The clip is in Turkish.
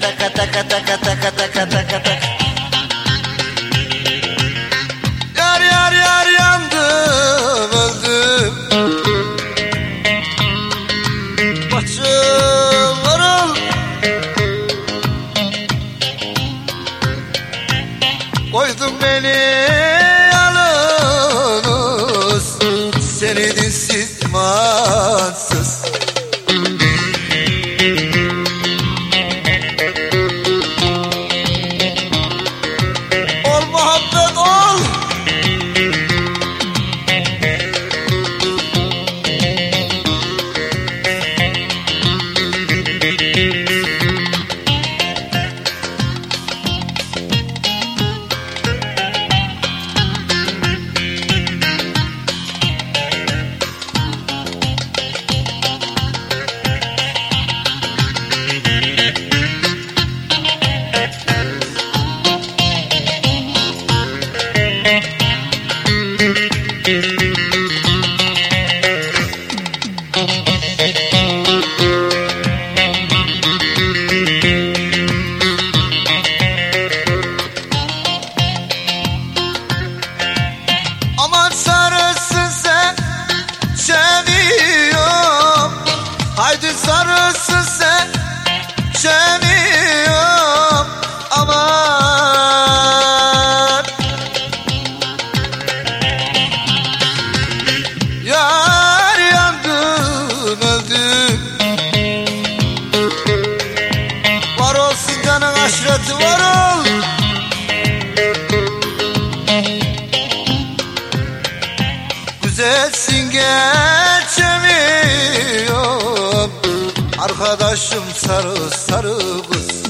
Taka taka taka taka taka taka Yar yar yar yandım öldüm Başım varıl Koydun beni yalnız. Seni dinsiz imansız dünyanın aşreti var ol. Güzelsin geçemiyorum Arkadaşım sarı sarı kız.